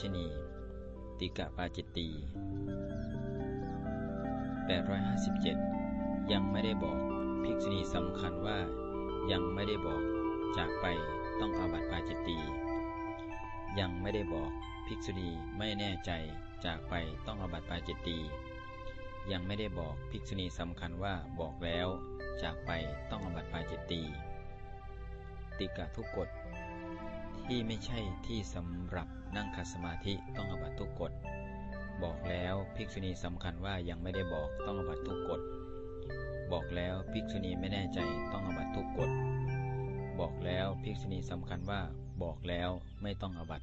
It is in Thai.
ชนี ติกะปาจิตตี857 ยังไม่ได้บอกภิกษุณีสำคัญว่า ยังไม่ได้บอกจากไปต้องอาบัติปาจิตตียังไม่ได้บอกภิกษุณีไม่แน่ใจจากไปต้องอาบัติปาจิตตียังไม่ได้บอกภิกษุณีสำคัญว่าบอกแล้ว จากไปต้องอาบัติปาจิตตีติกะทุกกฎ ที่ไม่ใช่ที่สำหรับนั่งขัดสมาธิต้องอบัตทุกกฎ บอกแล้วภิกษุณีสำคัญว่ายังไม่ได้บอกต้องอบัตทุกกฎ บอกแล้วภิกษุณีไม่แน่ใจต้องอบัตทุกกฎ บอกแล้วภิกษุณีสำคัญว่าบอกแล้วไม่ต้องอบัต